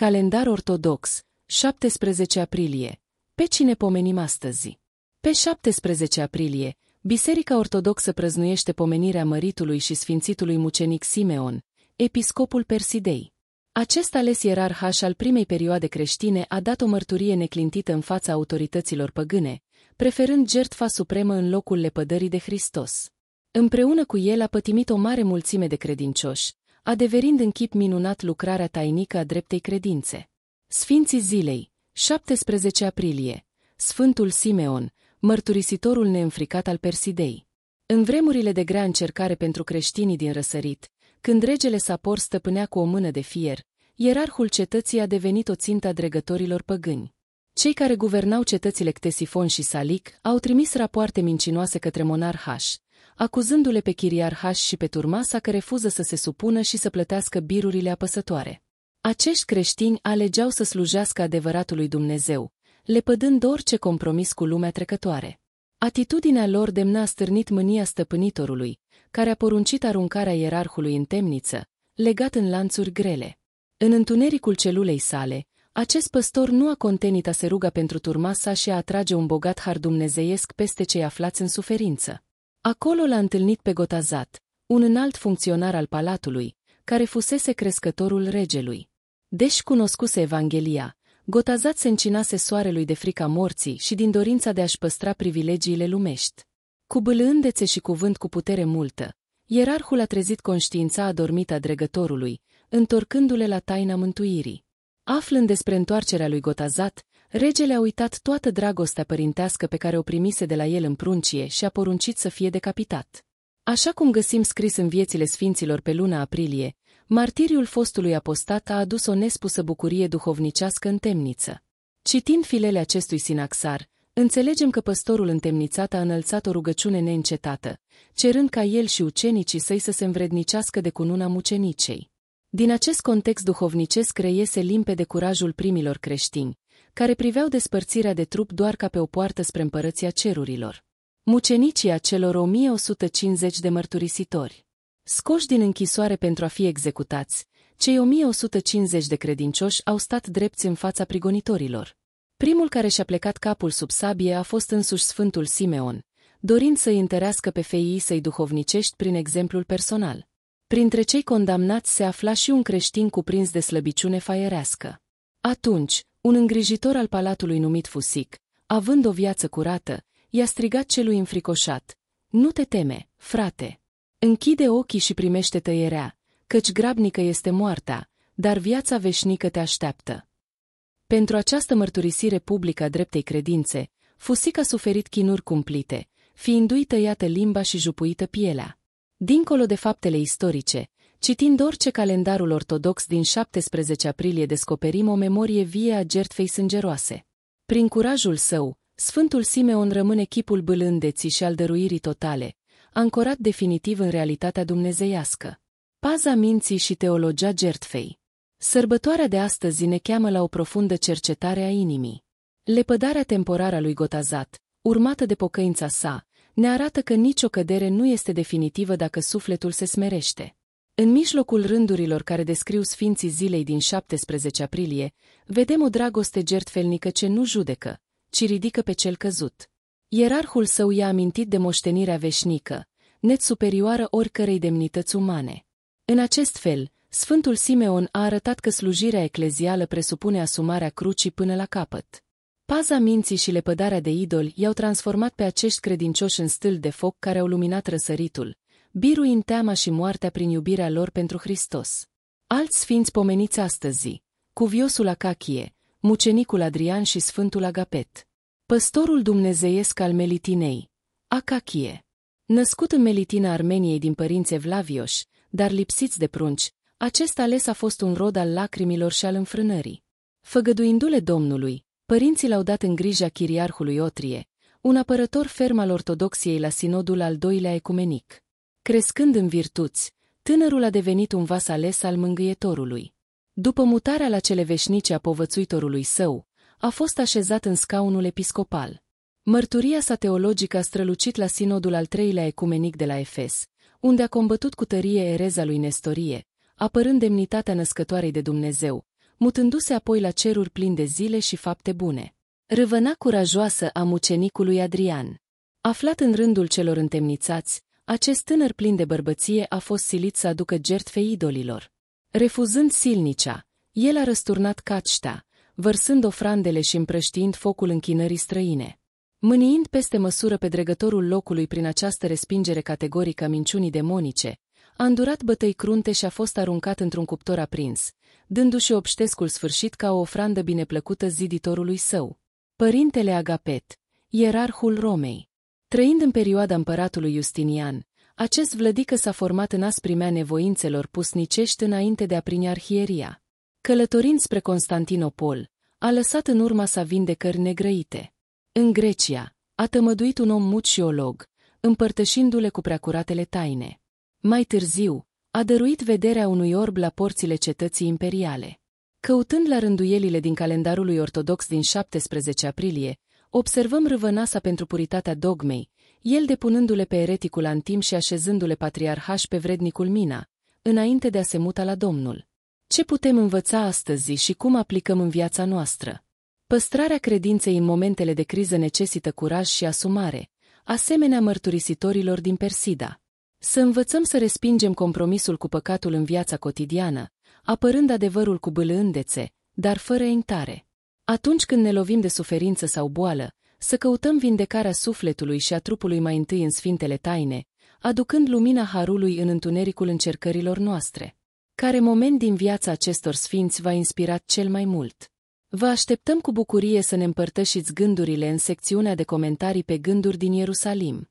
Calendar ortodox, 17 aprilie. Pe cine pomenim astăzi? Pe 17 aprilie, Biserica Ortodoxă prăznuiește pomenirea măritului și sfințitului mucenic Simeon, episcopul Persidei. Acest ales ierarhaș al primei perioade creștine a dat o mărturie neclintită în fața autorităților păgâne, preferând jertfa supremă în locul lepădării de Hristos. Împreună cu el a pătimit o mare mulțime de credincioși, adeverind în chip minunat lucrarea tainică a dreptei credințe. Sfinții zilei, 17 aprilie, Sfântul Simeon, mărturisitorul neînfricat al Persidei. În vremurile de grea încercare pentru creștinii din răsărit, când regele Sapor stăpânea cu o mână de fier, ierarhul cetății a devenit o țintă a dregătorilor păgâni. Cei care guvernau cetățile Ctesifon și Salic au trimis rapoarte mincinoase către monarhaș, acuzându-le pe chiriarhaș și pe turmasa că refuză să se supună și să plătească birurile apăsătoare. Acești creștini alegeau să slujească adevăratului Dumnezeu, lepădând orice compromis cu lumea trecătoare. Atitudinea lor demna stârnit mânia stăpânitorului, care a poruncit aruncarea ierarhului în temniță, legat în lanțuri grele. În întunericul celulei sale, acest păstor nu a contenit a se ruga pentru turmasa și a atrage un bogat har dumnezeiesc peste cei aflați în suferință. Acolo l-a întâlnit pe Gotazat, un înalt funcționar al palatului, care fusese crescătorul regelui. Deși cunoscuse Evanghelia, Gotazat se încinase soarelui de frica morții și din dorința de a-și păstra privilegiile lumești. Cu bâlândețe și cuvânt cu putere multă, ierarhul a trezit conștiința adormită a dregătorului, întorcându-le la taina mântuirii. Aflând despre întoarcerea lui Gotazat, regele a uitat toată dragostea părintească pe care o primise de la el în pruncie și a poruncit să fie decapitat. Așa cum găsim scris în viețile sfinților pe luna aprilie, martiriul fostului apostat a adus o nespusă bucurie duhovnicească în temniță. Citind filele acestui sinaxar, înțelegem că păstorul întemnițat a înălțat o rugăciune neîncetată, cerând ca el și ucenicii săi să se învrednicească de cununa mucenicei. Din acest context duhovnicesc reiese limpede curajul primilor creștini, care priveau despărțirea de trup doar ca pe o poartă spre împărăția cerurilor. Mucenicii celor 1150 de mărturisitori. Scoși din închisoare pentru a fi executați, cei 1150 de credincioși au stat drepți în fața prigonitorilor. Primul care și-a plecat capul sub sabie a fost însuși Sfântul Simeon, dorind să-i întărească pe feii săi duhovnicești prin exemplul personal. Printre cei condamnați se afla și un creștin cuprins de slăbiciune faierească. Atunci, un îngrijitor al palatului numit Fusic, având o viață curată, i-a strigat celui înfricoșat, Nu te teme, frate! Închide ochii și primește tăierea, căci grabnică este moartea, dar viața veșnică te așteaptă. Pentru această mărturisire publică a dreptei credințe, Fusic a suferit chinuri cumplite, fiindu-i tăiată limba și jupuită pielea. Dincolo de faptele istorice, citind orice calendarul ortodox din 17 aprilie descoperim o memorie vie a jertfei sângeroase. Prin curajul său, Sfântul Simeon rămâne chipul bâlândeții și al dăruirii totale, ancorat definitiv în realitatea dumnezeiască. Paza minții și teologia jertfei. Sărbătoarea de astăzi ne cheamă la o profundă cercetare a inimii. Lepădarea temporară a lui Gotazat, urmată de pocăința sa, ne arată că nicio cădere nu este definitivă dacă sufletul se smerește. În mijlocul rândurilor care descriu sfinții zilei din 17 aprilie, vedem o dragoste gertfelnică ce nu judecă, ci ridică pe cel căzut. Ierarhul său i-a amintit de moștenirea veșnică, net superioară oricărei demnități umane. În acest fel, Sfântul Simeon a arătat că slujirea eclezială presupune asumarea crucii până la capăt. Paza minții și lepădarea de idoli i-au transformat pe acești credincioși în stâl de foc care au luminat răsăritul, biruind teama și moartea prin iubirea lor pentru Hristos. Alți sfinți pomeniți astăzi, cuviosul Acachie, mucenicul Adrian și sfântul Agapet. Păstorul dumnezeiesc al Melitinei, Acachie. Născut în Melitina Armeniei din părinți evlavioși, dar lipsiți de prunci, acest ales a fost un rod al lacrimilor și al înfrânării. Făgăduindu-le Domnului, părinții l-au dat în grija chiriarhului Otrie, un apărător ferm al ortodoxiei la sinodul al doilea ecumenic. Crescând în virtuți, tânărul a devenit un vas ales al mângâietorului. După mutarea la cele veșnice a povățuitorului său, a fost așezat în scaunul episcopal. Mărturia sa teologică a strălucit la sinodul al treilea ecumenic de la Efes, unde a combătut cu tărie ereza lui Nestorie, apărând demnitatea născătoarei de Dumnezeu, mutându-se apoi la ceruri plini de zile și fapte bune. Râvăna curajoasă a mucenicului Adrian. Aflat în rândul celor întemnițați, acest tânăr plin de bărbăție a fost silit să aducă jertfe idolilor. Refuzând silnicea, el a răsturnat cacișta, vărsând ofrandele și împrăștiind focul închinării străine. Mâniind peste măsură pe dregătorul locului prin această respingere categorică a minciunii demonice, a îndurat bătăi crunte și a fost aruncat într-un cuptor aprins, dându-și obștescul sfârșit ca o ofrandă bineplăcută ziditorului său. Părintele Agapet, ierarhul Romei. Trăind în perioada împăratului Justinian, acest vlădică s-a format în asprimea nevoințelor pusnicești înainte de a primi arhieria. Călătorind spre Constantinopol, a lăsat în urma sa vindecări negrăite. În Grecia, a tămăduit un om mut și olog, împărtășindu-le cu preacuratele taine. Mai târziu, a dăruit vederea unui orb la porțile cetății imperiale. Căutând la rânduielile din calendarul lui ortodox din 17 aprilie, observăm râvănasa pentru puritatea dogmei, el depunându-le pe ereticul Antim și așezându-le patriarhaș pe vrednicul Mina, înainte de a se muta la Domnul. Ce putem învăța astăzi și cum aplicăm în viața noastră? Păstrarea credinței în momentele de criză necesită curaj și asumare, asemenea mărturisitorilor din Persida. Să învățăm să respingem compromisul cu păcatul în viața cotidiană, apărând adevărul cu bâlândețe, dar fără intare. Atunci când ne lovim de suferință sau boală, să căutăm vindecarea sufletului și a trupului mai întâi în sfintele taine, aducând lumina harului în întunericul încercărilor noastre. Care moment din viața acestor sfinți v-a inspirat cel mai mult? Vă așteptăm cu bucurie să ne împărtășiți gândurile în secțiunea de comentarii pe gânduri din Ierusalim.